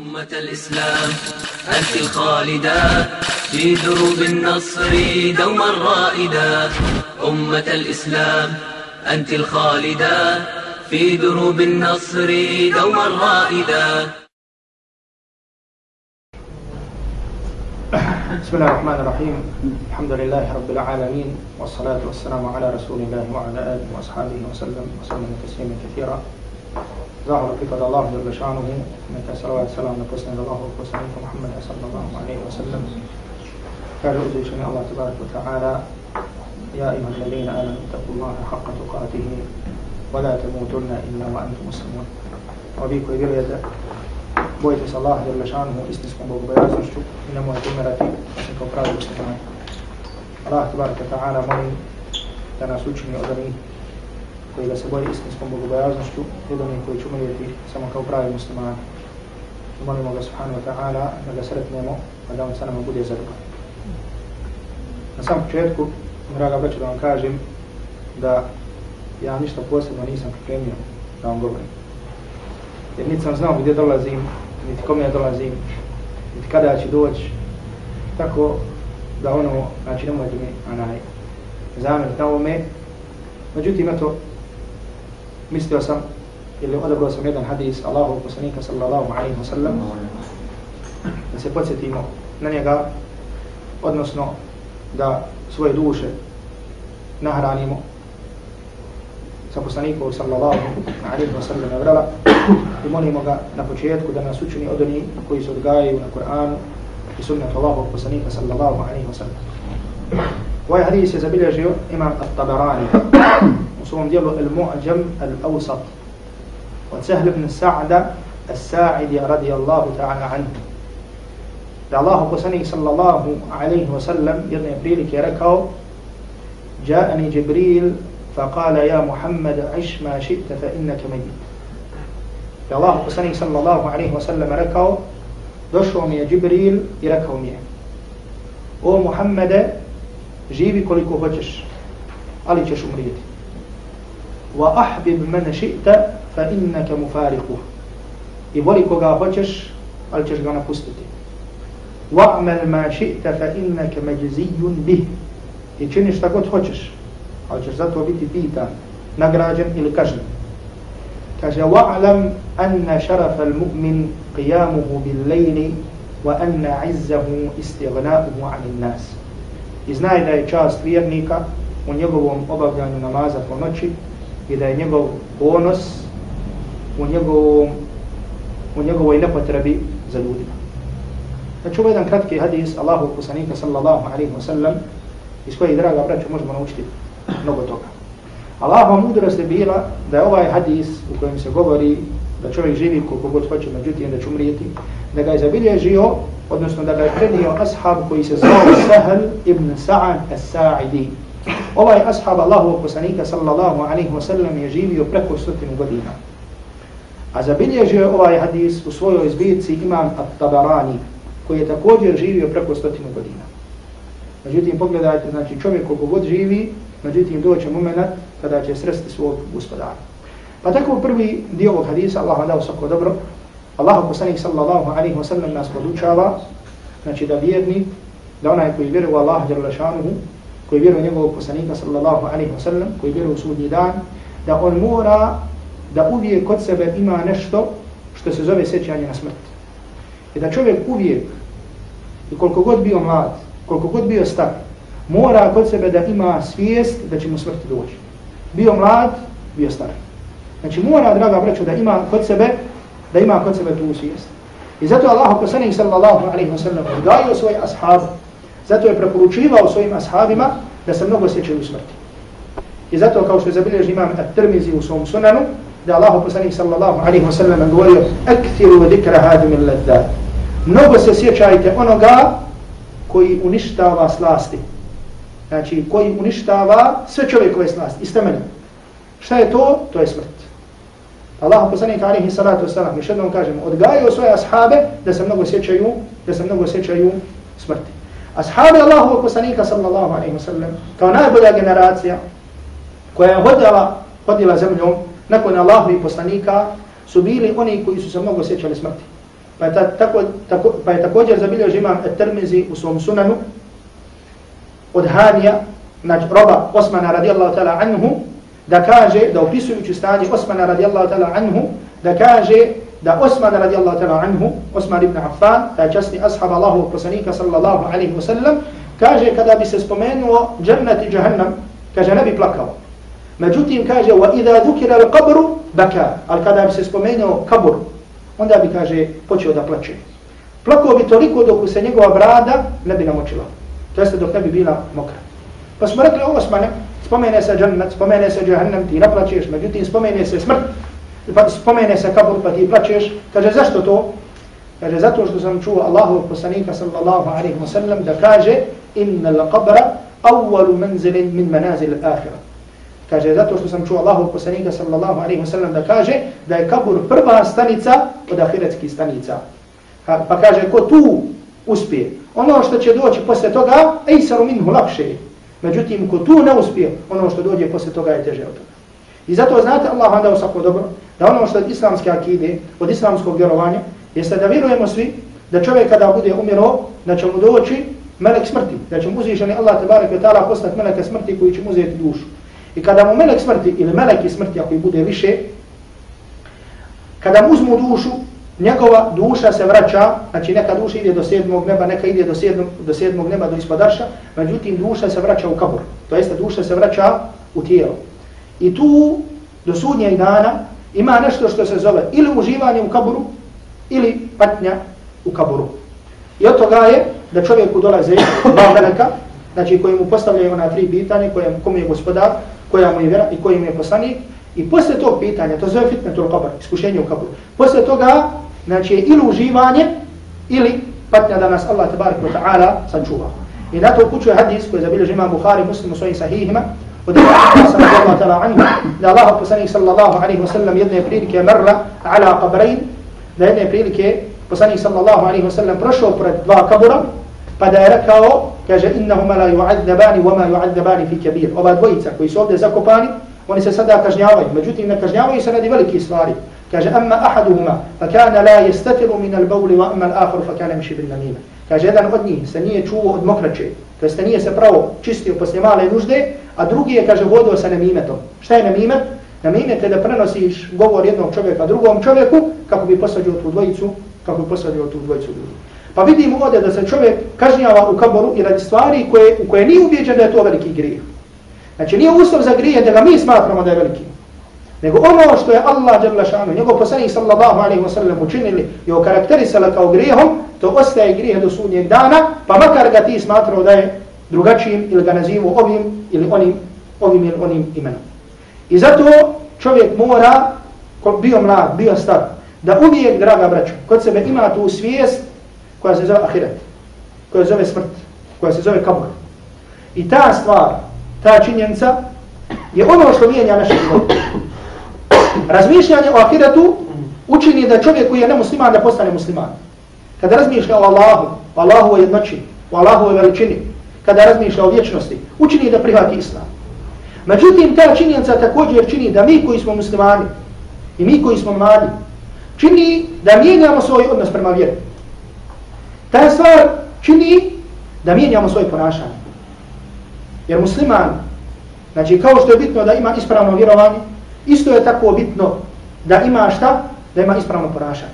أمة الإسلام أنت الخالدة في دروب النصر دوما رائدة أمة الإسلام أنت الخالدة في دروب النصر دوما رائدة بسم الله الرحمن الرحيم. الحمد لله رب العالمين والصلاة والسلام على رسول الله وعلى آله وأصحابه وسلم وسلم تسليما كثيرا. Zahvala pripada Allah jel šanuhu, neka salavat salam na posljednog Allahu poslanika Muhammeda sallallahu alaihi wa sallam. Kaže uzvišeni Allah tabarak wa ta'ala, Ja ima alladhina amanu taku Allaha haqqa tuqatihi, wa la tamutunna illa wa antum muslimun. A vi koji vjerujete, bojite se Allah jel šanuhu istinskom bogobojaznošću i nemojte umirati osim kao pravi muslimani. Allah tabarak wa ta'ala molim da nas učini od onih koji da se boji istinskom bogobojaznošću i od onih koji će umrijeti samo kao pravi muslimani. I molimo ga subhanahu wa ta'ala da ga sretnemo, a da on sa nama bude zadoban. Na samom početku, draga braća, da vam kažem da ja ništa posebno nisam pripremio da vam govorim. Jer niti sam znao gdje dolazim, niti kome ja dolazim, niti kada ću doći. Tako da ono, znači nemojte mi onaj, zamjeriti na ovome. Međutim, eto, mislio sam ili odabrao sam jedan hadis Allahu poslanika sallallahu alaihi wa sallam da se podsjetimo na njega odnosno da svoje duše nahranimo. Sa poslanikom sallallahu alaihi wa sallam vrala i molimo ga na početku da nas učini od onih koji se odgajaju na Kur'anu i sunnetu Allahu poslanika sallallahu alaihi wa sallam. Ovaj hadis je zabilježio imam At-Tabarani. المقصود ديالو المعجم الأوسط. وسهل بن سعد الساعدي رضي الله تعالى عنه. دع الله بسني صلى الله عليه وسلم يرنى ابريل كيركو جاءني جبريل فقال يا محمد عش ما شئت فانك ميت دع الله بسني صلى الله عليه وسلم ركو دشو يا جبريل يركو ميه أو محمد جيبي كل كوفتش علي تشو Wa ahbib man shi'ta fa innaka mufariquh. I voli koga hoćeš, ali ćeš ga napustiti. Wa'mal ma shi'ta fa innaka majziyun bih. I čini šta god hoćeš, ali ćeš zato biti pitan, nagrađen ili kažnjen. Kaže, wa'lam anna šarafa al-mu'min qiyamuhu bil-lejli wa anna izzahu istighna'uhu 'anil nas. I znaj da je čast vjernika u njegovom obavljanju namaza po noći i da je njegov ponos u njegovom u njegovoj nepotrebi za ljudima. Znači ovo je jedan kratki hadis Allahu kusanika sallallahu alaihi wa sallam iz kojeg, draga braću, možemo naučiti mnogo toga. Allahova mudrost je bila da je ovaj hadis u kojem se govori da čovjek živi koliko god hoće, međutim da će umrijeti, da ga je zabilježio, odnosno da ga je prednio ashab koji se zvao Sahel ibn Sa'an as-Sa'idi. Ovaj ashab Allahovog poslanika sallallahu alaihi wa sallam je živio preko stotinu godina. A zabilježio ovaj hadis u svojoj zbirci imam At-Tabarani, koji je također živio preko stotinu godina. Međutim, pogledajte, znači čovjek koliko god živi, međutim doće moment kada će sresti svog gospodara. Pa tako prvi dio ovog hadisa, Allah vam dao svako dobro, Allah poslanik sallallahu alaihi wa sallam nas podučava, znači da vjerni, da onaj koji vjeruje u Allah jalla koji vjeruje njegovog poslanika sallallahu alaihi wa sallam, koji vjeruje u sudnji dan, da on mora da uvijek kod sebe ima nešto što se zove sećanje na smrt. I da čovjek uvijek, i koliko god bio mlad, koliko god bio star, mora kod sebe da ima svijest da će mu smrti doći. Bio mlad, bio star. Znači mora, draga braćo, da ima kod sebe, da ima kod sebe tu svijest. I zato Allah poslanik sallallahu alaihi wa sallam odgajio svoj ashab, zato je preporučivao svojim ashabima da se mnogo sjećaju smrti. I zato kao što je zabilježi imam at-Tirmizi u svom sunanu, da Allah poslanik sallallahu alaihi wa sallam govorio Akthiru dikra hadim il laddat. Mnogo se sjećajte onoga koji uništava slasti. Znači, koji uništava sve čovjekove slasti, iz temelja. Šta je to? To je smrt. Allah poslanik alaihi salatu wasalam, još jednom kažem, odgajio svoje ashabe da se mnogo sjećaju, da se mnogo sjećaju smrti. Ashabi Allahu poslanika sallallahu alaihi wasallam, kao najbolja generacija koja je hodila, hodila zemljom nakon Allahu i poslanika, su bili oni koji su se mnogo sjećali smrti. Pa je, ta, tako, tako, pa je također zabilježi imam Termizi u svom sunanu od Hanija, znači roba Osmana radijallahu ta'ala anhu, da kaže, da opisujući stanje Osmana radijallahu ta'ala anhu, da kaže da Osman radijallahu ta'ala anhu, Osman ibn Affan, taj časni ashab Allahu poslanika sallallahu alaihi wa sallam, kaže kada bi se spomenuo džennet i džahannam, kaže ne bi plakao. Međutim kaže, wa idha dhukira al qabru baka, ali kada bi se spomenuo kabur, onda bi kaže počeo da plače. Plakao bi toliko dok se njegova brada ne bi namočila. To jeste dok ne bi bila mokra. Pa smo rekli ovo Osmane, spomene se džennet, spomene se džahannam, ti naplačeš, međutim spomene se smrt, Pa spomene se kabur pa ti plačeš, kaže zašto to? Kaže zato što sam čuo Allahovog poslanika sallallahu alaihi wa sallam da kaže innal qabra awwalu manzilin min manazil al-akhira. Kaže zato što sam čuo Allahovog poslanika sallallahu alaihi wa sallam da kaže da je kabur prva stanica od ahiretskih stanica. Pa kaže ko tu uspije, ono što će doći posle toga, ejsaru minhu lakše. Međutim, ko tu ne uspije, ono što dođe posle toga je teže od toga. I zato znate Allah vam dao svako dobro, da ono što od islamske akide, od islamskog vjerovanja, jeste da vjerujemo svi da čovjek kada bude umiro, da će mu doći melek smrti, da će mu uzvišeni Allah tabarak i ta'ala postati meleka smrti koji će mu uzeti dušu. I kada mu melek smrti ili meleki smrti, ako ih bude više, kada mu uzmu dušu, njegova duša se vraća, znači neka duša ide do sedmog neba, neka ide do sedmog, do sedmog neba, do ispadaša, međutim duša se vraća u kabur, to jeste duša se vraća u tijelo. I tu do sudnjeg dana ima nešto što se zove ili uživanje u kaburu ili patnja u kaburu. I od toga je da čovjeku dolaze dva velika, znači koji mu postavljaju na tri pitanje, koje, kom je gospodar, koja mu je vera i koji mu je poslanik. I posle tog pitanja, to zove fitnetul kabar, iskušenje u kaburu. Posle toga, znači je ili uživanje ili patnja da nas Allah tabarik wa ta'ala sančuva. I na to upućuje hadis koji zabilježi ima Bukhari muslim u svojim sahihima, od Ibn sallallahu ta'ala anhu, da Allah poslanik sallallahu alaihi wasallam jedne prilike mrla ala qabrain, da jedne prilike poslanik sallallahu alaihi wasallam prošao pored dva kabura, pa da je rekao, kaže, innahuma la yu'adzabani wa ma yu'adzabani fi kabir. Ova dvojica koji su ovdje zakopani, oni se sada kažnjavaju, međutim ne kažnjavaju se radi velike stvari. Kaže, amma ahaduhuma, fa kana la jestatiru min al bawli wa amma al akharu fa kana miši bin namima. Kaže, jedan od njih se nije čuo od mokraće, to jeste nije se pravo čistio poslije male nužde, a drugi je, kaže, vodio sa namimetom. Šta je namimet? Namimet je da prenosiš govor jednog čovjeka drugom čovjeku kako bi posađio tu dvojicu, kako bi posađio tu dvojicu ljudi. Pa vidimo ovdje da se čovjek kažnjava u kaboru i radi stvari koje, u koje nije ubijeđen da je to veliki grijeh. Znači nije uslov za grijeh da ga mi smatramo da je veliki. Nego ono što je Allah dželle šanu, njegov poslanik sallallahu alejhi ve sellem učinili i okarakterisala kao grijehom, to ostaje grijeh do sudnjeg dana, pa makar ga ti smatrao da je drugačijim ili ga nazivu ovim ili onim, ovim ili onim imenom. I zato čovjek mora, bio mlad, bio star, da uvijek, draga braćo, kod sebe ima tu svijest koja se zove ahiret, koja se zove smrt, koja se zove kabur. I ta stvar, ta činjenica, je ono što mijenja naše život. Razmišljanje o ahiretu učini da čovjek koji je nemusliman da postane musliman. Kada razmišlja o Allahu, o Allahu o jednoći, o Allahu o veličini, kada razmišlja o vječnosti, učini da prihvati islam. Međutim, ta činjenica također čini da mi koji smo muslimani i mi koji smo mladi, čini da mijenjamo svoj odnos prema vjeru. Ta stvar čini da mijenjamo svoje ponašanje. Jer musliman, znači kao što je bitno da ima ispravno vjerovanje, isto je tako bitno da ima šta? Da ima ispravno ponašanje.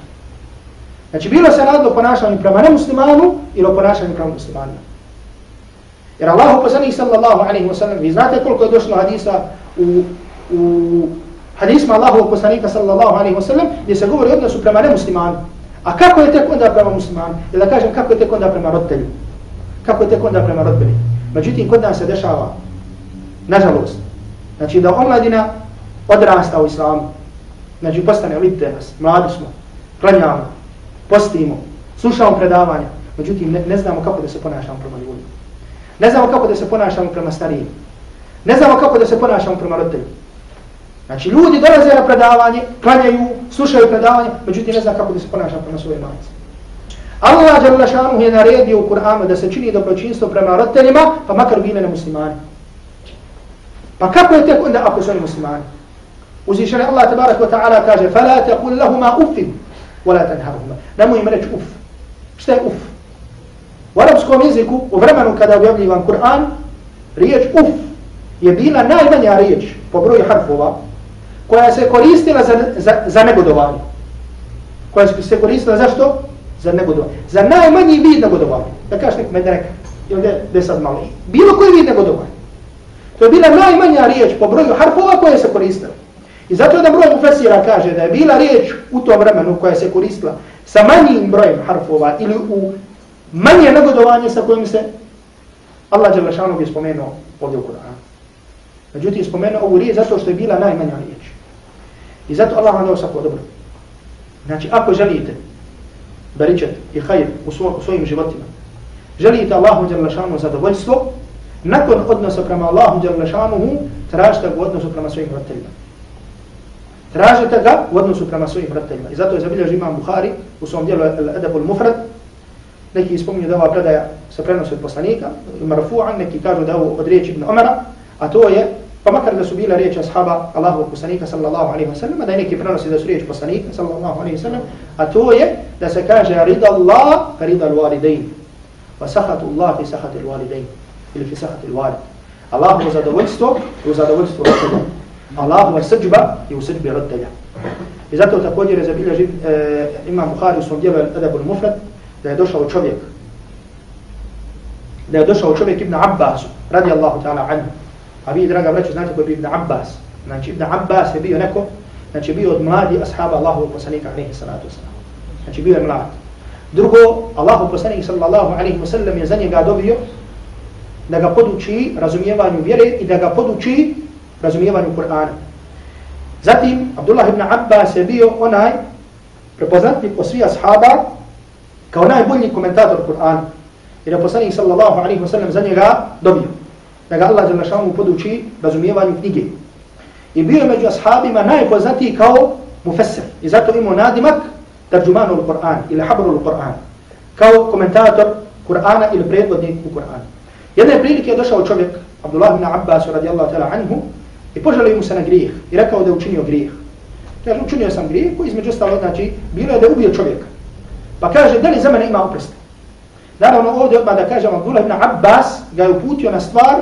Znači bilo se radilo ponašanje prema nemuslimanu ili ponašanje prema muslimanu. Jer Allah poslanih sallallahu alaihi wa sallam, vi znate koliko je došlo hadisa u, u hadisma Allahu poslanika sallallahu alaihi wa sallam, gdje se govori odnosu prema nemuslimanu. A kako je tek onda prema muslimanu? Ili da kažem kako je tek onda prema roditelju? Kako je tek onda prema roditelju? Međutim, kod nas se dešava, nažalost, znači da omladina odrasta u islamu, znači postane vidite nas, mladi smo, klanjamo, postimo, slušamo predavanja, međutim ne, ne znamo kako da se ponašamo prema ljudima. Ne znamo kako da se ponašamo prema starijim. Ne znamo kako da se ponašamo prema roditeljima. Znači ljudi dolaze na predavanje, klanjaju, slušaju predavanje, međutim ne zna kako da se ponaša prema svoje majice. Allah Đalešanu je naredio u Kur'anu da se čini dobročinstvo prema roditeljima, pa makar bile na muslimani. Pa kako je tek ako su oni muslimani? Uzvišen Allah tabarak wa ta'ala kaže فَلَا تَقُلْ لَهُمَا أُفِّدْ ولا تنهرهما نمو يمرج أف šta je uf? U arapskom jeziku, u vremenu kada objavljivan Kur'an, riječ uf je bila najmanja riječ po broju harfova koja se koristila za, za, za negodovanje. Koja se koristila za što? Za negodovanje. Za najmanji vid negodovanja. Da kažeš nekom mene neka. Ili gdje sad malo. Bilo koji vid negodovanja. To je bila najmanja riječ po broju harfova koja se koristila. I zato da broj mufesira kaže da je bila riječ u tom vremenu koja se koristila sa manjim brojem harfova ili u manje negodovanje sa kojim se Allah Đelešanog je spomenuo ovdje u Kur'anu. Međutim, spomenuo ovu riječ zato što je bila najmanja riječ. I zato Allah vam dao sako dobro. Znači, ako želite beričet i hajr u, svo, u svojim životima, želite Allahu Đelešanog zadovoljstvo, nakon odnosa prema Allahu Đelešanuhu, tražite u odnosu prema svojim roditeljima. Tražite ga u odnosu prema svojim roditeljima. I zato je zabilježi imam Buhari u svom dijelu Al-Adab al-Mufrad. Neki ispominju da ova predaja se prenosi od poslanika, marfu'an, neki kažu da ovo od riječi Ibn Omara, a to je, pa makar da su bila riječi ashaba Allahu poslanika sallallahu alaihi wa sallam, da je neki prenosi da su riječi poslanika sallallahu alaihi wa sallam, a to je da se kaže rida Allah rida al-walidain, wa sahatu Allah fi sahati al-walidain, ili fi sahati al-walid. Allahu zadovoljstvo, u zadovoljstvo roditelja. Allahova srđba je u srđbi roditelja. I zato također je zabilježen e, imam Buhari u svom dijelu Adabul Mufrad da je došao čovjek da je došao čovjek Ibn Abbas radi Allahu ta'ala anhu. A vi, draga braću, znate koji je Ibn Abbas. Znači, Ibn Abbas je bio neko, znači bio od mladi ashaba Allahu poslanika alaihi salatu wasalam. Znači, bio je mlad. Drugo, Allahu poslanik sallallahu alaihi wasallam je za njega dobio da ga poduči razumijevanju vjere i da ga poduči razumijevanju Kur'ana. Zatim, Abdullah ibn Abbas je bio onaj prepoznatnik po svih ashaba kao najbolji komentator Kur'ana. Jer je poslanik sallallahu alaihi wa sallam za njega dobio. Da ga Allah zelašanu poduči razumijevanju knjige. I bio je među ashabima najpoznatiji kao mufesser. I zato imao nadimak tarđumanu Kur'an ili habru Kur'an. Kao komentator Kur'ana ili predvodnik u Kur'anu. Jedne prilike je došao čovjek, Abdullah ibn Abbas radijallahu ta'ala anhu, I požalio mu se na grijeh i rekao da je učinio grijeh. Kaže, učinio sam grijeh koji između ostalo znači bilo je da je ubio čovjeka. Pa kaže, da li za mene ima oprost? Naravno ovdje odmah da kažem, Abdullah ibn Abbas ga je uputio na stvar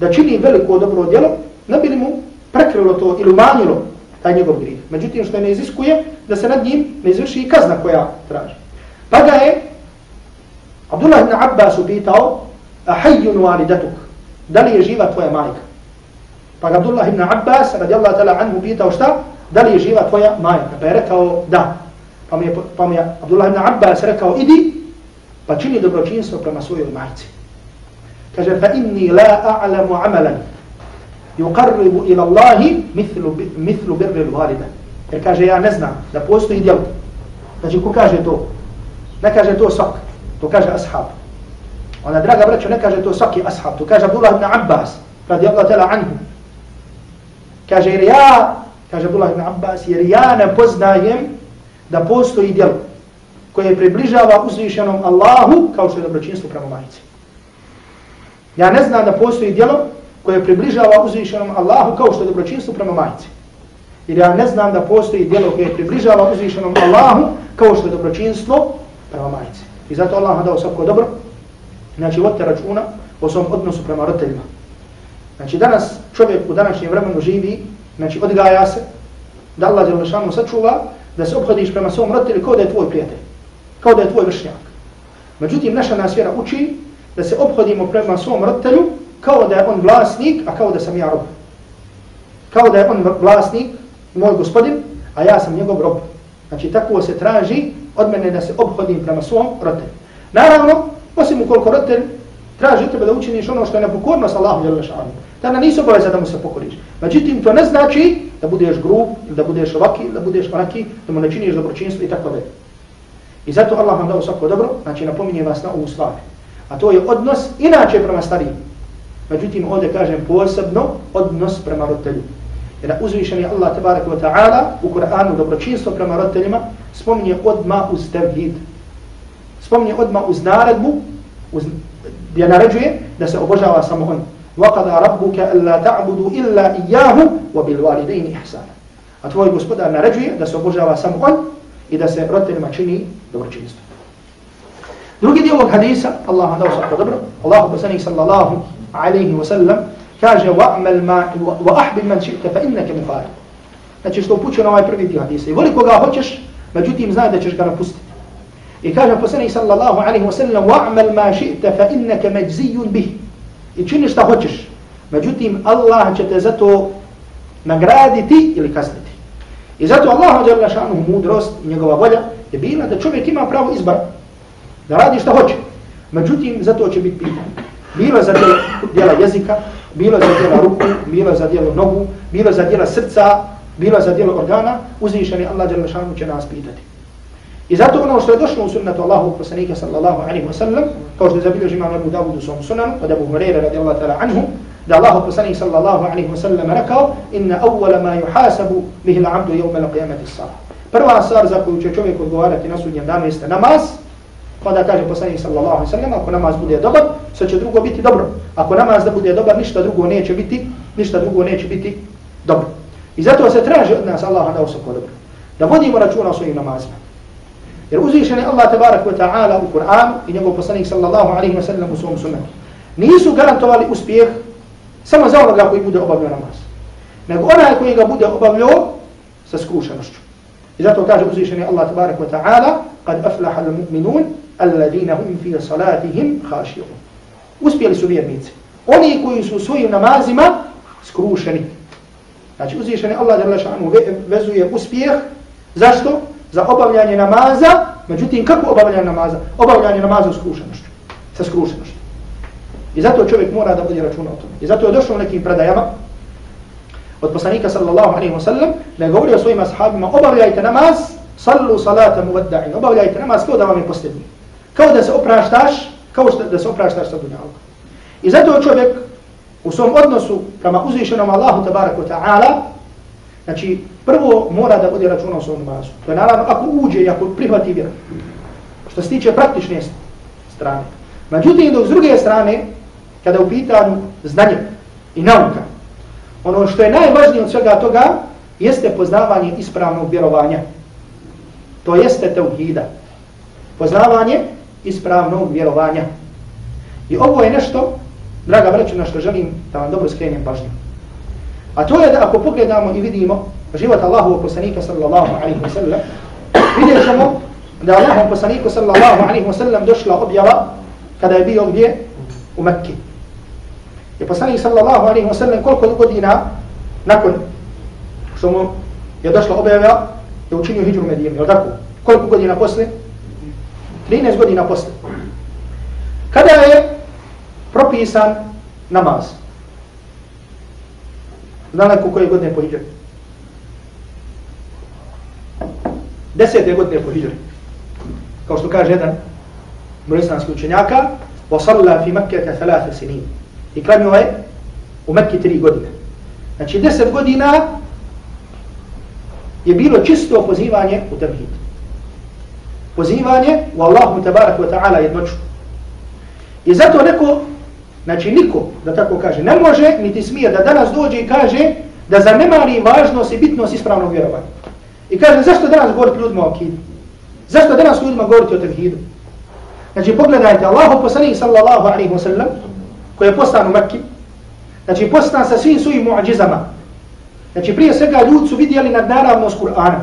da čini veliko dobro djelo, ne bi li mu prekrilo to ili umanjilo taj njegov grijeh. Međutim, što ne iziskuje da se nad njim ne izvrši i kazna koja traži. Pa ga je Abdullah ibn Abbas upitao, a hajjun walidatuk, da li je živa tvoja majka? Pa ga Abdullah ibn Abbas radijallahu ta'ala anhu pitao šta? Da li je živa tvoja majka? Pa je rekao da. Pa mi je, pa mi je Abdullah ibn Abbas rekao idi pa čini dobročinstvo prema svojoj majci. Kaže fa inni la a'lamu amalan yuqarribu ila Allahi mithlu, mithlu birri l-valida. Jer kaže ja ne znam da postoji djelo. Znači ko kaže to? Ne kaže to svak. To kaže ashab. Ona draga braćo ne kaže to svaki ashab. To kaže Abdullah ibn Abbas radijallahu ta'ala anhu. Kaže, jer ja, kaže Abdullah ibn Abbas, jer ja ne poznajem da postoji djelo koje približava uzvišenom Allahu kao što je dobročinstvo prema majici. Ja ne znam da postoji djelo koje približava uzvišenom Allahu kao što je dobročinstvo prema majici. Jer ja ne znam da postoji djelo koje približava uzvišenom Allahu kao što je dobročinstvo prema majici. I zato Allah dao svako dobro. Znači, vodite računa o svom odnosu prema roditeljima. Znači danas čovjek u današnjem vremenu živi, znači odgaja se, da Allah Đelešanu sačuva, da se obhodiš prema svom roditelju kao da je tvoj prijatelj, kao da je tvoj vršnjak. Međutim, naša nas vjera uči da se obhodimo prema svom roditelju kao da je on vlasnik, a kao da sam ja rob. Kao da je on vlasnik, moj gospodin, a ja sam njegov rob. Znači tako se traži od mene da se obhodim prema svom roditelju. Naravno, osim ukoliko roditelj traži tebe da učiniš ono što je nepokornost Allahu Đelešanu. Tada nisu obaveza da mu se pokoriš. Međutim, to ne znači da budeš grub, ili da budeš ovaki, ili da budeš onaki, da mu ne činiš dobročinstvo i tako dalje. I zato Allah vam dao svako dobro, znači napominje vas na ovu stvar. A to je odnos inače prema starijim. Međutim, ovdje kažem posebno odnos prema roditelju. Jer uzvišen je Allah tabaraka wa ta'ala u Kur'anu dobročinstvo prema roditeljima spominje odma uz tevhid. Spominje odma uz naredbu, uz gdje naređuje da se obožava samo on. وَقَدَ رَبُّكَ أَلَّا تَعْبُدُوا إِلَّا إِيَّاهُ وَبِالْوَالِدَيْنِ إِحْسَانًا A tvoj gospodar naređuje da se obožava samo on i da se roditeljima čini dobročinstvo. Drugi dio ovog hadisa, Allah vam dao svako dobro, Allahu poslanik sallallahu alaihi wa sallam, kaže man shi'ta fa innaka mufari. Znači što upućuje na ovaj prvi dio hadisa. I voli koga hoćeš, međutim znaj da ćeš ga napustiti. I kaže poslanik sallallahu alaihi wa sallam wa'mal ma ši'ta fa innaka majziyun bih. I čini šta hoćeš. Međutim Allah će te zato nagraditi ili kazniti. I zato Allah dželle šanu mudrost i njegova volja je bila da čovjek ima pravo izbora da radi šta hoće. Međutim, zato će biti pitan. Bilo za djela, djela jezika, bilo za djela ruku, bilo za djelo nogu, bilo za djela srca, bilo za djelo organa, uzvišeni Allah Đalešanu će nas pitati. I zato ono što je došlo u sunnetu Allahu poslanika sallallahu alaihi wa sallam, kao što je zabilježi imam Abu Dawud u svom sunanu, od Abu Hureyre radijallahu ta'ala anhu, da Allahu poslanik sallallahu alaihi wa sallam rekao, inna awwala ma yuhasabu bihi abdu jevme l'qiyamati s-salah. Prva stvar za koju će čovjek odgovarati na sudnjem danu jeste namaz, Pa da kaže poslanik sallallahu alejhi ve sellem, ako namaz bude dobar, sve će drugo biti dobro. Ako namaz da bude dobar, ništa drugo neće biti, ništa drugo neće biti dobro. I zato se traži od nas Allah da usako dobro. Da vodimo računa o svojim namazima. Jer uzvišen je Allah tabarak wa ta'ala u Kur'an i njegov poslanik sallallahu alaihi wa sallam u svom sunnetu. Nisu garantovali uspjeh samo za onoga koji bude obavljao namaz. Nego onaj koji ga bude obavljao sa skrušenošću. I zato kaže uzvišen je Allah tabarak wa ta'ala kad aflaha l-mu'minun alladina hum fi salatihim khashirun. Uspjeli su vjernici. Oni koji su svojim namazima skrušeni. Znači uzvišen je Allah tabarak wa ta'ala vezuje uspjeh. Zašto? Za obavljanje namaza. Međutim, kako obavljanje namaza? Obavljanje namaza u skrušenošću. Sa skrušenošću. I zato čovjek mora da bude računa o tome. I zato je došlo u nekim predajama od poslanika sallallahu alaihi wa sallam da je govorio svojim ashabima obavljajte namaz sallu salata muvadda'in obavljajte namaz kao da vam je posljednji. Kao da se opraštaš, kao da se opraštaš sa dunjalom. I zato čovjek u svom odnosu prema uzvišenom Allahu tabaraka wa ta'ala, znači prvo mora da bude računa u svom namazu. To je naravno ako uđe i ako prihvati vjeru. Što se tiče praktične strane. Međutim, dok s druge strane, kada u pitanju znanje i nauka, ono što je najvažnije od svega toga, jeste poznavanje ispravnog vjerovanja. To jeste teuhida. Poznavanje ispravnog vjerovanja. I ovo je nešto, draga braću, na što želim da vam dobro skrenem pažnju. A to je da ako pogledamo i vidimo život Allahovog poslanika sallallahu alaihi wa sallam, vidjet ćemo da Allahom poslaniku sallallahu alaihi wa sallam došla objava kada je bio gdje? U Mekke. I poslanik sallallahu alaihi wa sallam koliko godina nakon što mu je došla objava je učinio hijđu u Medinu, je tako? Koliko godina posle? 13 godina posle. Kada je propisan namaz? Zna neko koje godine po hijđari? Desete godine po hijđari. Kao što kaže jedan brojistanski učenjaka, وَصَلَّا فِي مَكَّةَ ثَلَاثَ سِنِينَ I klanio je u Mekke tri godine. Znači deset godina je bilo čisto pozivanje u tevhid. Pozivanje u Allahu tabarak wa ta'ala jednoću. I zato neko, znači niko, da tako kaže, ne može niti smije da danas dođe i kaže da zanemari važnost i bitnost ispravnog vjerovanja. I kaže, zašto danas govoriti ljudima o akidu? Zašto danas ljudima govoriti o tevhidu? Znači pogledajte, Allahu poslanih sallallahu alaihi wa sallam, koji je postan u Mekki, znači postan sa svim svojim muadžizama, Znači prije svega ljudi su vidjeli nadnaravnost Kur'ana.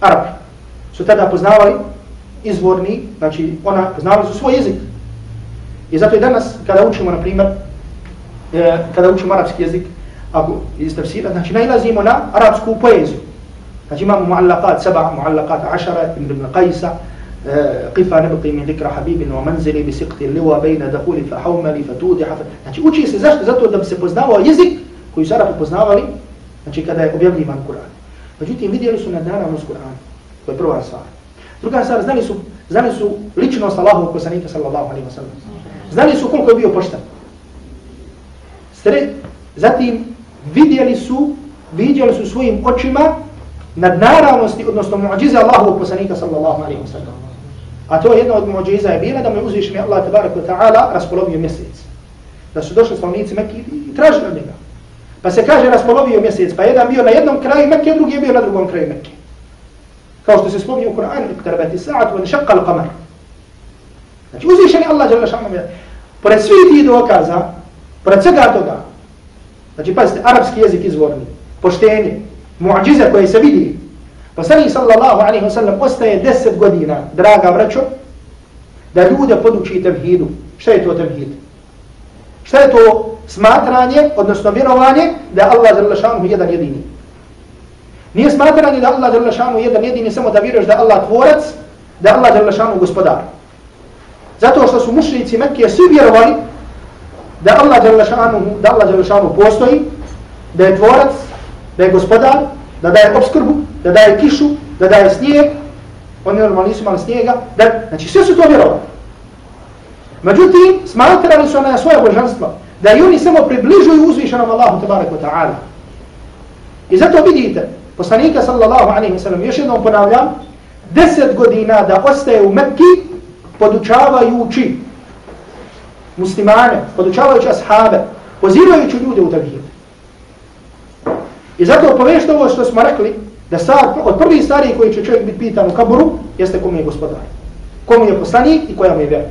Arabi su tada poznavali izvorni, znači ona poznavali su svoj jezik. I zato i danas kada učimo, na primjer, e, kada učimo arapski jezik, ako iz tafsira, znači najlazimo na arapsku poeziju. Znači imamo muallaqat saba, muallaqat ašara, ibn ibn Qajsa, قفا نبقي من ذكر حبيب ومنزلي بسقط اللوى بين دخولي فحوملي فتودح znači uči se zašto zato da bi se poznavao jezik koji su Arabi poznavali Znači kada je objavljivan Kur'an. Međutim, vidjeli su nadnaravnost Kur'ana. To je prva stvar. Druga stvar, znali su, znali su ličnost Allahovog poslanika sallallahu alaihi wa sallam. Znali su koliko je bio pošten. Sred, zatim vidjeli su, vidjeli su svojim očima nadnaravnosti, odnosno muđize Allahovog poslanika sallallahu alaihi wa sallam. A to je jedna od muđiza je bila da mu je uzvišen Allah tabarak wa ta'ala raspolovio mjesec. Da su došli slavnici Mekke i tražili od njega. Pa se kaže raspolovio mjesec, pa jedan bio na jednom kraju Mekke, drugi je bio na drugom kraju Mekke. Kao što se spominje u Kur'anu, iktarabati sa'at wa šakal qamar. Znači uzvišen je Allah žele šanom je. Pored svih tih dokaza, pored svega toga, znači pazite, arapski jezik izvorni, poštenje, muadžiza koje se vidi, poslanih sallallahu alaihi wa sallam ostaje deset godina, draga vraćo, da ljude poduči tevhidu. Šta je to tevhid? Šta je to smatranje, odnosno vjerovanje, da je Allah Đalešanu jedan jedini. Nije smatranje da Allah Đalešanu jedan jedini, samo da vjeruješ da Allah tvorac, da Allah Đalešanu gospodar. Zato što su mušnici Mekke svi vjerovali da Allah Đalešanu, da Allah Đalešanu postoji, da je tvorac, da je gospodar, da daje obskrbu, da daje kišu, da daje snijeg, oni normalni nisu imali snijega, da, znači sve su to vjerovali. Međutim, smatrali su na svoje božanstva, da i oni samo približuju uzvišenom Allahu tabarak wa ta'ala. I zato vidite, poslanika sallallahu alaihi wa sallam, još jednom ponavljam, deset godina da ostaje u Mekki, podučavajući muslimane, podučavajući ashabe, pozivajući ljude u tevhid. I zato povešte ovo što smo rekli, da sad, od prvih stvari koji će čovjek biti pitan u kaburu, jeste kom je gospodar. Kom je poslanik i koja mu je vera.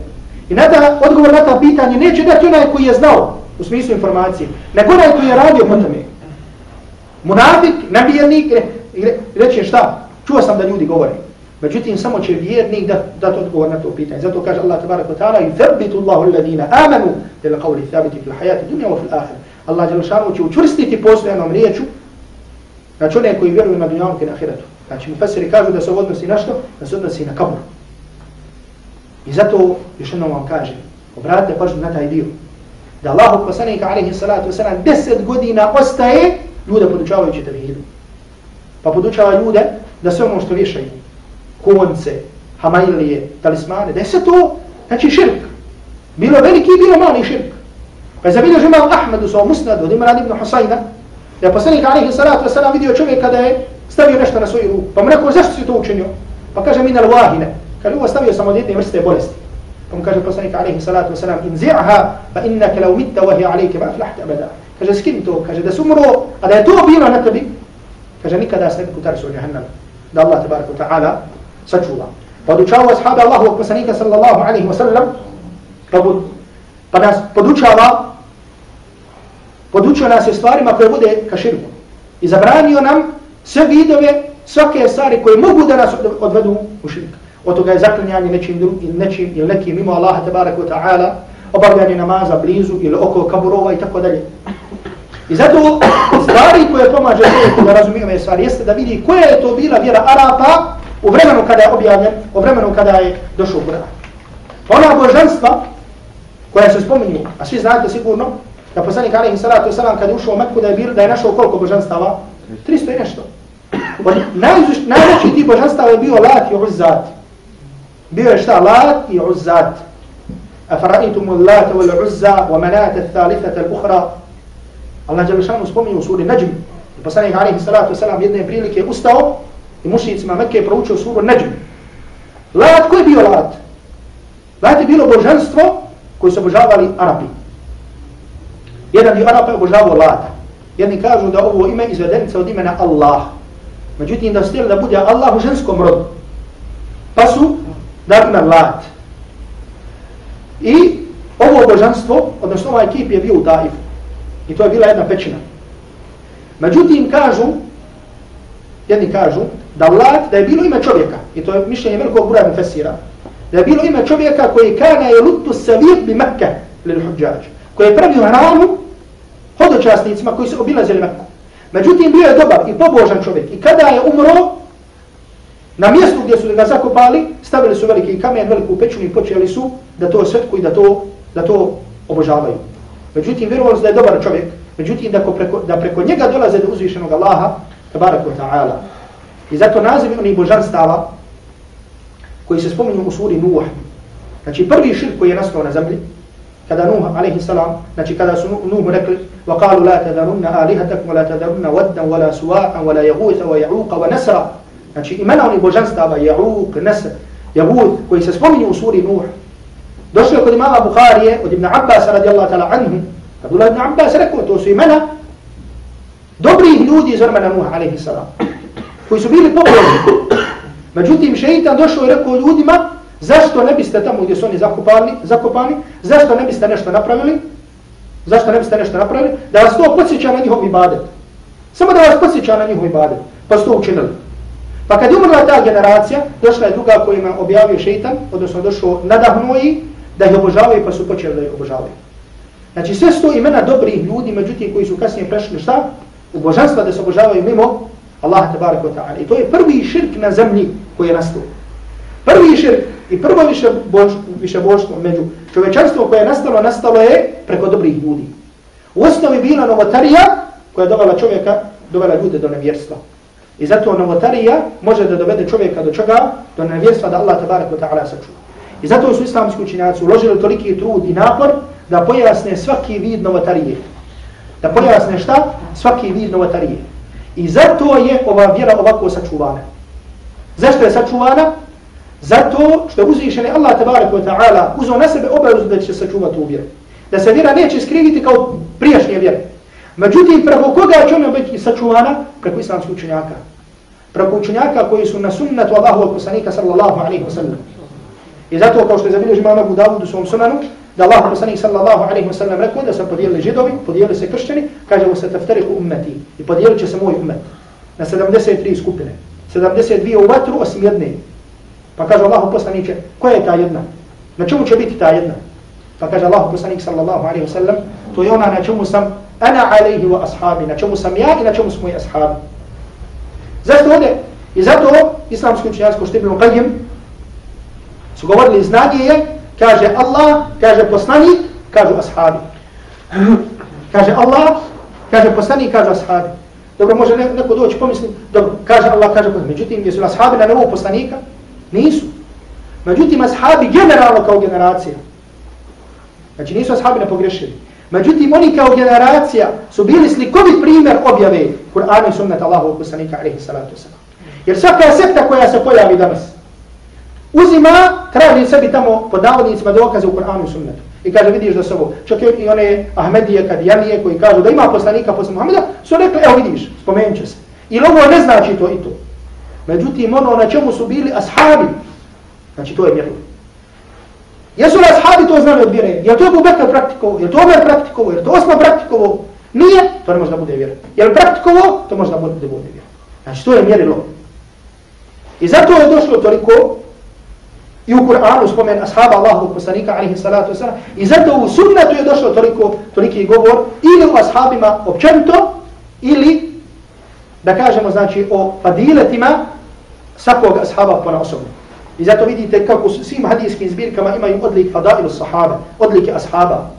I na ta, odgovor na ta pitanje neće dati onaj koji je znao u smislu informacije, nego onaj koji je radio po tome. Munafik, nabijednik, reći šta? Čuo sam da ljudi govore. Međutim, samo će vjernik da, da to odgovor na to pitanje. Zato kaže Allah tabaraka wa ta'ala, ثَبِّتُ اللَّهُ الَّذِينَ آمَنُوا Dele qavli ثَبِتِ فِي الْحَيَاتِ دُنْيَا وَفِي الْآخِرِ Allah dželle šanu će učvrstiti posljednom riječu znači na čune koji vjeruju na dunjavnog i na ahiretu. Znači, mu fesiri kažu da se odnosi na što? Da se odnosi na kabur. I zato još jednom vam kažem, obratite pažnju na taj dio. Da Allah poslanik posanika, alaihi salatu wasalam, deset godina ostaje ljude podučavajući tevhidu. Pa podučava ljude da sve ono što vješaju konce, hamailije, talismane, da je sve to, znači širk. Bilo veliki, bilo mali širk. Pa je zabilježio imam Ahmed u svom musnadu od Imran ibn Husayna, da je poslanik alaihi salatu wasalam vidio čovjek kada je stavio nešto na svoju ruku. Pa mu rekao, zašto si to učinio? Pa kaže, min al wahine. Kaže, ovo stavio sam od jedne vrste bolesti. Pa mu kaže poslanik alaihi salatu wasalam, in zi'aha, pa innaka lau mitta wahi alaike, ma aflahta abada. Kaže, skin to, kaže, da sumro, a da je to bilo na tebi, kaže, nikada se ne bi kutarsu jahannam. Da Allah tabaraka ta'ala sačuva. Pa podučava ashabi Allahu poslanika sallallahu alaihi wa sallam, pa, pa nas podučava, podučio nas je stvarima koje vode ka širku. I zabranio nam sve vidove, svake stvari koje mogu da nas odvedu u širku. Od toga je zaklinjanje nečim drugim, nečim ili nekim mimo Allaha tabaraka wa ta'ala, obavljanje namaza blizu ili oko kaburova i tako dalje. I zato stvari koje pomaže čovjeku da razumije ove stvari jeste da vidi koja je to bila vjera Arapa u vremenu kada je objavljen, u vremenu kada je došao Kur'an. Ona božanstva koja se spominju, a svi znate sigurno, da poslanik alaihi salatu wasalam kada je ušao u Meku da je, bil, da je našao koliko božanstava? 300 i nešto. Najveći ti božanstava je bio Lat i Uzzat. Bio je šta? Lat i Uzzat. أفرأيتم اللات والعزى ومناة الثالثة الأخرى الله جل شانه spominje u suri Najm. Poslanik alejhi salatu vesselam jedne prilike ustao i mušnicima Mekke proučio suru Najm. Lat, ko je bio Lat? Lat je bilo božanstvo koje su obožavali Arapi. Jedan dio Arapa je obožavao Lata. Jedni kažu da ovo ime izvedenica od imena Allah. Međutim, da stijeli da bude Allah u ženskom rodu. Pa su da ime Lat. I ovo božanstvo, odnosno ovaj ekip je bio u Daifu. I to je bila jedna pećina. Međutim, kažu, jedni kažu, da Allah, da je bilo ime čovjeka, i to je mišljenje velikog broja mufesira, da je bilo ime čovjeka koji kana je lutu savir bi Mekke, lil huđađ, koji je pravio hranu hodočasnicima koji su obilazili Mekku. Međutim, bio je dobar i pobožan čovjek. I kada je umro, na mjestu gdje su ga zakopali, stavili su veliki kamen, veliku peću i počeli su da to svetku i da to, da to obožavaju. Međutim, vjerovali da je dobar čovjek. Međutim, da preko, da preko njega dolaze do uzvišenog Allaha, tabarak wa ta'ala. I zato naziv onih božanstava koji se spominju u suri Nuh. Znači prvi širk koji je nastao na zemlji, kada Nuh, alaihi salam, znači kada su Nuh rekli وَقَالُوا لَا تَذَرُنَّ آلِهَتَكُمْ وَلَا تَذَرُنَّ وَدًّا وَلَا سُوَاقًا وَلَا يَغُوثَ وَيَعُوقَ وَنَسْرًا Znači imena onih božanstava, Ja'uq, Nasr, Jagud, koji se spominju u suri Nuh. Došli kod imama Bukharije, od Ibn Abbas radijallahu ta'ala anhu, Abdullah ibn Abbas rekao, to su imena dobrih ljudi iz vremena Nuh, alaihi salam, koji su bili pobožni. Međutim, šeitan došao i rekao ljudima, zašto ne biste tamo gdje su oni zakopani, zakopani, zašto ne biste nešto napravili, zašto ne biste nešto napravili, da vas to podsjeća na njihov ibadet. Samo da vas podsjeća na njihov ibadet, pa su to učinili. Pa kad je umrla ta generacija, došla je druga kojima objavio šeitan, odnosno došao nadahnuo ih, da ih obožavaju, pa su počeli da ih obožavaju. Znači sve sto imena dobrih ljudi, međutim koji su kasnije prešli šta? U božanstva da se obožavaju mimo Allah tabarak wa ta'ala. I to je prvi širk na zemlji koji je nastao. Prvi širk i prvo više, bož, više božstvo među čovečanstvo koje je nastalo, nastalo je preko dobrih ljudi. U osnovi bila novotarija koja je dovela čovjeka, dovela ljude do nevjerstva. I zato novotarija može da dovede čovjeka do čega? Do nevjerstva da Allah tabarak wa ta'ala sačuva. I zato su islamski učinjaci uložili toliki trud i napor da pojasne svaki vid novotarije. Da pojasne šta? Svaki vid novotarije. I zato je ova vjera ovako sačuvana. Zašto je sačuvana? Zato što je uzvišeni Allah tabaraka wa ta'ala uzao na sebe obavezu da će sačuvati u vjeru. Da se vjera neće skriviti kao prijašnje vjere. Međutim, preko koga će ona biti sačuvana? Preko islamskih učenjaka. Preko učenjaka koji su na sunnetu Allahu al poslanika sallallahu alaihi wa sallam. I zato kao što je zabilježi imam Abu Dawud u svom sunanu, da Allah poslanik sallallahu alaihi ve sellem rekao da se podijeli židovi, podijeli se kršćani, kaže mu se taftariku ummeti i podijelit će se moj ummet na 73 skupine. 72 u vatru osim jedne. Pa kaže Allah poslaniće, koja je ta jedna? Na čemu će biti ta jedna? Pa kaže Allah poslanik sallallahu alaihi ve sellem, to je ona na čemu sam ana alaihi wa ashabi, na čemu sam ja i na čemu su moji ashabi. Zašto ovdje? I zato islamski učenjansko što je bilo qadim, su govorili znanje je, kaže Allah, kaže poslanik, kažu ashabi. Kaže Allah, kaže poslanik, kažu ashabi. Dobro, može neko doći pomisli, dobro, kaže Allah, kaže poslanik. Međutim, jesu ashabi na novog poslanika? Nisu. Međutim, ashabi generalno kao generacija. Znači, nisu ashabi ne pogrešili. Međutim, oni kao generacija su bili slikovit primjer objave Kur'ana i sunnata Allahovog poslanika, alaihi salatu wasalam. Jer svaka sekta koja se pojavi danas, uzima, traži sebi tamo po navodnicima dokaze u Kur'anu i sunnetu. I kaže, vidiš da su ovo, čak i one Ahmedije, Kadijanije koji kažu da ima poslanika posle Muhammeda, su rekli, evo vidiš, spomenut će se. I ovo ne znači to i to. Međutim, ono na čemu su bili ashabi, znači to je mjerlo. Jesu li ashabi to znali od vjere? Je to Abu Bekr praktikovo? Je to Omer praktikovo? Je to Osman praktikovo? Nije, to ne možda bude vjera. Je li praktikovo? To može da bude vjera. Znači to je mjerilo. I zato je došlo toliko I u Kur'anu spomen ashaba Allahovog poslanika alaihi salatu wasalam. I zato u sunnetu je došlo toliko, toliki govor ili u ashabima općenito ili da kažemo znači o fadiletima svakog ashaba po osobu. I zato vidite kako su svim hadijskim zbirkama imaju odlik fadailu sahaba, odlike ashaba.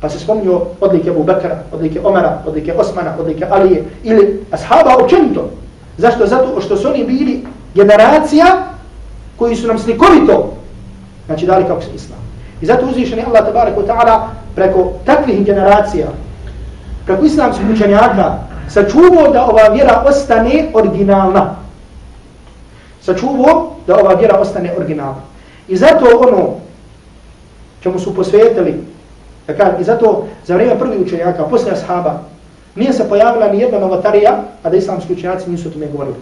Pa se spominju odlike Abu Bakra, odlike Omara, odlike Osmana, odlike Alije ili ashaba općenito. Zašto? Zato što su oni bili generacija koji su nam slikovito znači dali kako se islam. I zato uzvišeni Allah tabarak wa ta'ala preko takvih generacija, preko islamskih učenjaka, sačuvao da ova vjera ostane originalna. Sačuvao da ova vjera ostane originalna. I zato ono čemu su posvetili, dakle, i zato za vrijeme prvih učenjaka, posle ashaba, nije se pojavila ni jedna novatarija, a da islamski učenjaci nisu o tome govorili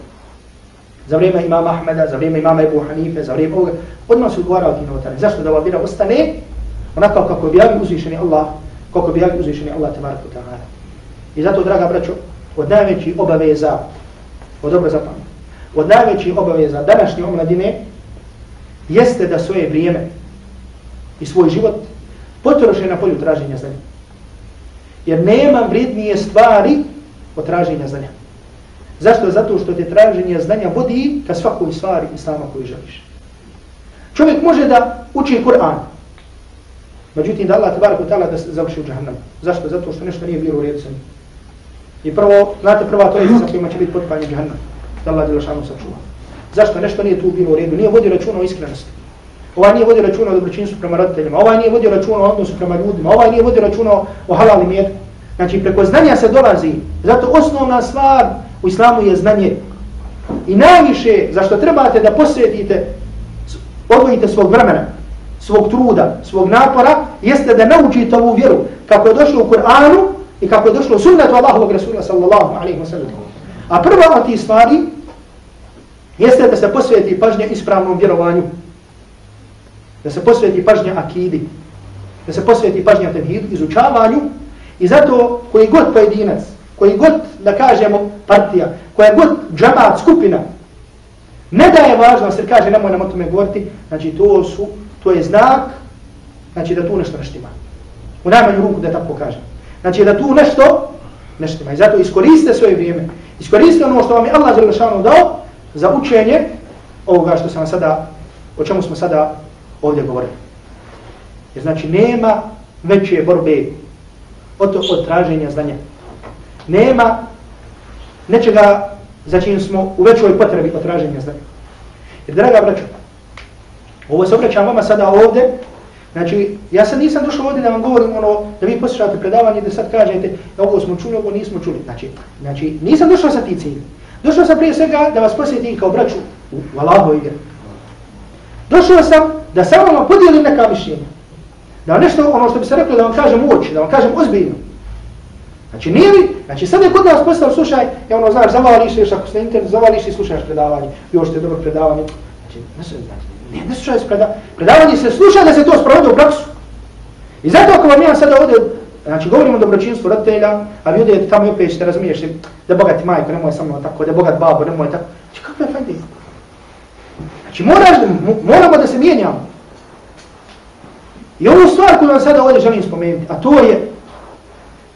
za vrijeme imama Ahmeda, za vrijeme imama Ebu Hanife, za vrijeme ovoga, odmah su odgovarali ti novotari. Zašto da ova vjera ostane onako kako objavi uzvišeni Allah, kako objavi uzvišeni Allah tabarak ta'ala. I zato, draga braćo, od najvećih obaveza, od dobro zapamta, od najvećih obaveza današnje omladine jeste da svoje vrijeme i svoj život potroše na polju traženja znanja. Jer nema vrednije stvari od traženja znanja. Zašto? Zato što te traženje znanja vodi ka svakoj stvari islama koju želiš. Čovjek može da uči Kur'an. Međutim, da Allah tabarak utala da se završi u džahannam. Zašto? Zato što nešto nije bilo u redu sa njim. I prvo, znate prva to je sa kojima će biti potpanje džahannam. Da Allah djelašanu sačuva. Zašto? Nešto nije tu bilo u redu. Nije vodio računa o iskrenosti. Ovaj nije vodio računa o dobročinstvu prema roditeljima. Ovaj nije vodio računa o odnosu prema ljudima. Ovaj nije vodio računa o halal i mjetu. Znači, preko znanja se dolazi. Zato osnovna stvar U islamu je znanje. I najviše za što trebate da posvetite, odvojite svog vremena, svog truda, svog napora, jeste da naučite ovu vjeru kako je došlo u Kur'anu i kako je došlo u sunnetu Allahovog Rasula sallallahu alaihi wa sallam. A prva od tih stvari Jeste da se posvijeti pažnje ispravnom vjerovanju. Da se posvijeti pažnje akidi. Da se posvijeti pažnje tevhidu, izučavanju. I zato koji god pojedinac, koji god, da kažemo, partija, koja god džamat, skupina, ne daje važnost jer kaže, nemoj nam o tome govoriti, znači to su, to je znak, znači da tu nešto neštima. U najmanju ruku da tako kažem. Znači da tu nešto neštima. I zato iskoriste svoje vrijeme. Iskoriste ono što vam je Allah Zalešanu dao za učenje ovoga što sam sada, o čemu smo sada ovdje govorili. Jer znači nema veće borbe od, od traženja znanja. Nema nečega za čim smo u većoj potrebi od traženja znanja. Jer, draga braćo, ovo se obraćam vama sada ovdje, znači, ja sad nisam došao ovdje da vam govorim ono, da vi poslušate predavanje da sad kažete, ovo smo čuli, ovo nismo čuli. Znači, znači nisam došao sa ti cilj. Došao sam prije svega da vas posjetim kao braću u, u Allaho igre. Došao sam da samo vam podijelim neka mišljenja. Da nešto, ono što bi se reklo, da vam kažem u oči, da vam kažem ozbiljno. Znači nije li, znači sad je kod nas postao slušaj, ja ono znaš, zavališ se još ako ste internet, zavališ se i slušaš predavanje, još te dobro predavanje. Znači, ne se, znači, ne, ne slušaj se predavanje, predavanje se sluša da se to sprovode u praksu. I zato ako vam ja sada ovdje, znači govorimo o dobročinstvu roditelja, a vi odete tamo i opet ćete razumiješ, da bogati majko, nemoj samo tako, da bogat babo, nemoj tako. Znači kako je fajde? Znači moraš, moramo da se mijenjamo. I ovu stvar koju vam sada ovdje želim spomenuti, a to je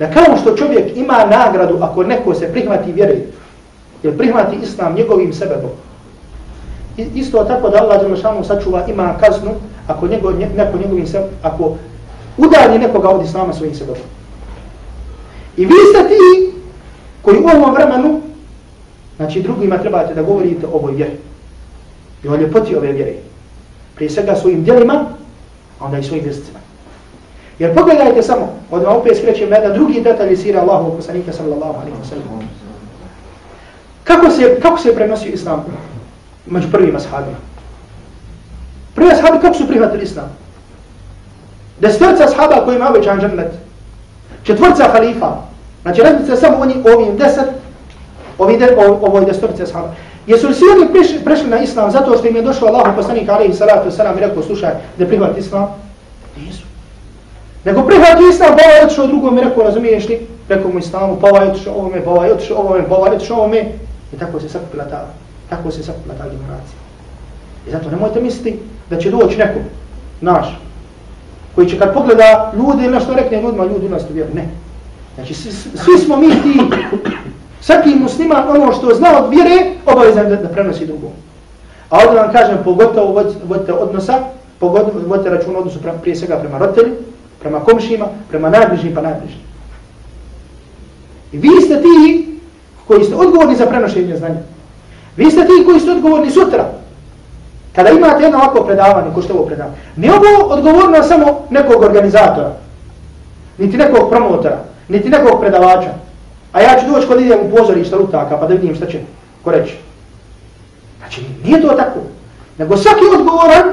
da kao što čovjek ima nagradu ako neko se prihvati vjere, jer prihvati islam njegovim sebebom, isto tako da Allah Đelešanu sačuva ima kaznu ako njego, neko njegovim sebebom, ako udalji nekoga od islama svojim sebebom. I vi ste ti koji u ovom vremenu, znači drugima trebate da govorite o ovoj vjeri i o ljepoti ove vjere. Prije svega svojim djelima, a onda i svojim vjesticima. Jer pogledajte samo, od vam opet skrećem na jedan drugi detalj sira Allahu poslanika sallallahu alaihi wa sallam. Kako se, kako se prenosio islam među prvima sahabima? Prvi sahabi kako su prihvatili islam? Desterca sahaba koji ima obećan džennet. Četvrca halifa. Znači, razmislite samo oni ovim deset, ovi de, ovoj desetvrca sahaba. Jesu li svi oni prešli, prešli na islam zato što im je došao Allah poslanik alaihi salatu wasalam i rekao, slušaj, da prihvati islam? Nisu. Nego prihvati islam, pa ovaj otišao drugom rekao, razumiješ li? Rekao mu islamu, pa ovaj otišao ovome, pa ovaj otišao ovome, pa ovaj otišao ovome. I tako se sakupila ta, tako se sakupila ta generacija. I zato nemojte misliti da će doći neko, naš, koji će kad pogleda ljudi ili nešto rekne ljudima, ljudi nas tu vjeru. Ne. Znači, svi, svi smo mi ti, svaki musliman ono što zna od vjere, obavezan da, da prenosi drugom. A ovdje vam kažem, pogotovo vodite odnosa, pogotovo vodite račun odnosu prije svega prema roditelju, prema komšima, prema najbližnjim pa najbližnjim. I vi ste ti koji ste odgovorni za prenošenje znanja. Vi ste ti koji ste odgovorni sutra. Kada imate jedno ovako predavanje, ko što ovo predavanje, ne ovo odgovorno samo nekog organizatora, niti nekog promotora, niti nekog predavača. A ja ću doći kod idem u pozorišta lutaka pa da vidim šta će ko reći. Znači, nije to tako. Nego svaki odgovoran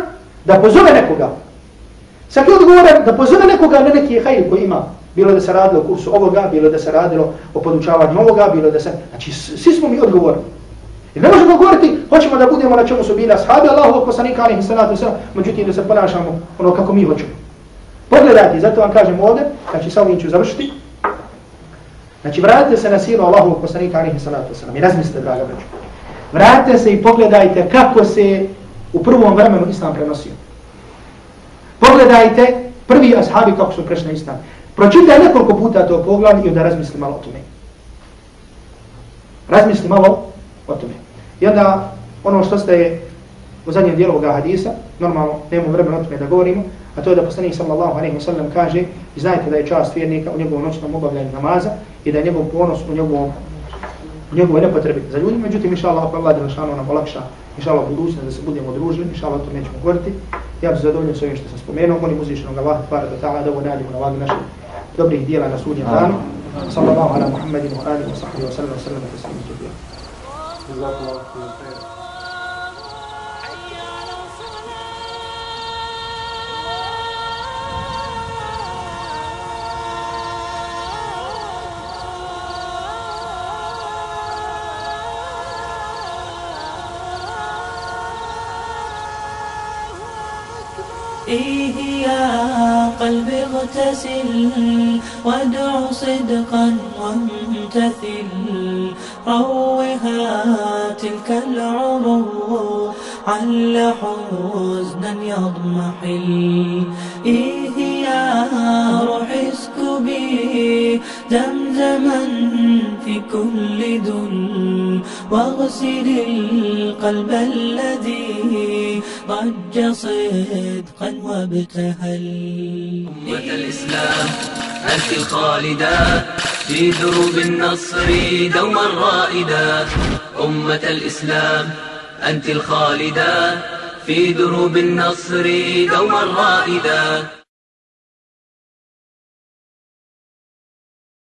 da pozove nekoga, Svaki odgovoran da pozove nekoga na neki hajl koji ima. Bilo da se radilo o kursu ovoga, bilo da se radilo o podučavanju ovoga, bilo da se... Znači, svi smo mi odgovorni. I ne možemo govoriti, hoćemo da budemo na čemu su bila sahabi Allahu poslanika alihi salatu sallam, međutim da se ponašamo ono kako mi hoćemo. Pogledajte, zato vam kažem ovdje, znači sa ovim ću završiti. Znači, vratite se na siru Allahu poslanika alihi salatu sallam i razmislite, draga braću. Vratite se i pogledajte kako se u prvom vremenu Islam prenosio. Pogledajte prvi ashabi kako su prešli na islam. Pročitaj nekoliko puta to poglavlje i onda razmisli malo o tome. Razmisli malo o tome. I onda ono što ste u zadnjem dijelu ovoga hadisa, normalno nemamo vremena o tome da govorimo, a to je da poslanik sallallahu alaihi wa sallam kaže i znajte da je čast vjernika u njegovom noćnom obavljanju namaza i da je njegov ponos u njegovom u njegovoj nepotrebi za ljudi. Međutim, inša Allah, ako Allah da nam olakša inša Allah, budućnost da se budemo družili, inša Allah, to nećemo govoriti. Ja bih zadovoljio s ovim što sam spomenuo, molim uzvišenog Allah, tvara da ta'ala, da ovo nađemo na vagi naših dobrih dijela na sudnjem danu. Sallallahu ala Muhammedin wa alihi wa sahbihi wa sallam wa sallam wa sallam wa sallam wa sallam إيه يا قلبي اغتسل وادع صدقا وامتثل. روها تلك العروق عل حزنا يضمحل. إيه يا روح اسكبي زمزما في كل دل واغسل القلب الذي ضج صدقا وابتهل. أمة الإسلام أنت الخالدة في دروب النصر دوما رائدة أمة الإسلام أنت الخالدة في دروب النصر دوما رائدة